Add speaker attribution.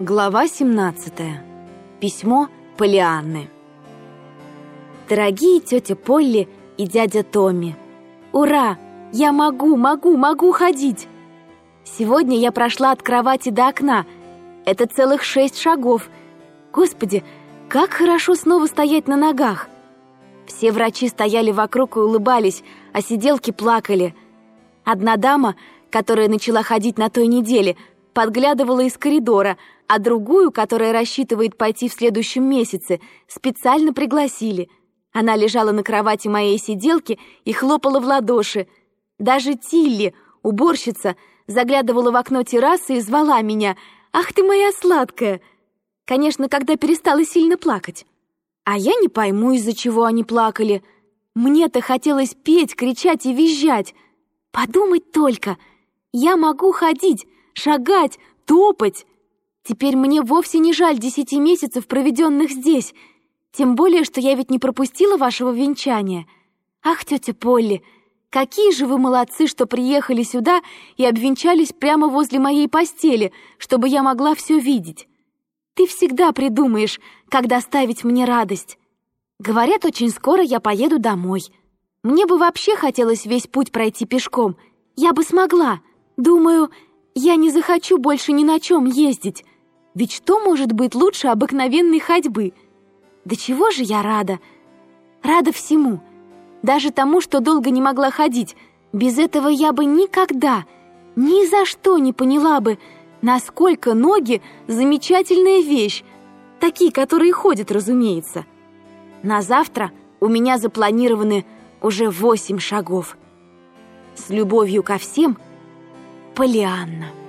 Speaker 1: Глава 17. Письмо Полианны. Дорогие тетя Полли и дядя Томми, ура! Я могу, могу, могу ходить! Сегодня я прошла от кровати до окна. Это целых шесть шагов. Господи, как хорошо снова стоять на ногах! Все врачи стояли вокруг и улыбались, а сиделки плакали. Одна дама, которая начала ходить на той неделе, подглядывала из коридора — а другую, которая рассчитывает пойти в следующем месяце, специально пригласили. Она лежала на кровати моей сиделки и хлопала в ладоши. Даже Тилли, уборщица, заглядывала в окно террасы и звала меня «Ах ты моя сладкая!» Конечно, когда перестала сильно плакать. А я не пойму, из-за чего они плакали. Мне-то хотелось петь, кричать и визжать. Подумать только, я могу ходить, шагать, топать. Теперь мне вовсе не жаль десяти месяцев, проведенных здесь, тем более, что я ведь не пропустила вашего венчания. Ах, тетя Полли, какие же вы молодцы, что приехали сюда и обвенчались прямо возле моей постели, чтобы я могла все видеть. Ты всегда придумаешь, как доставить мне радость. Говорят, очень скоро я поеду домой. Мне бы вообще хотелось весь путь пройти пешком. Я бы смогла. Думаю, я не захочу больше ни на чем ездить. Ведь что может быть лучше обыкновенной ходьбы? Да чего же я рада? Рада всему. Даже тому, что долго не могла ходить. Без этого я бы никогда, ни за что не поняла бы, насколько ноги — замечательная вещь. Такие, которые ходят, разумеется. На завтра у меня запланированы уже восемь шагов. С любовью ко всем, Полианна.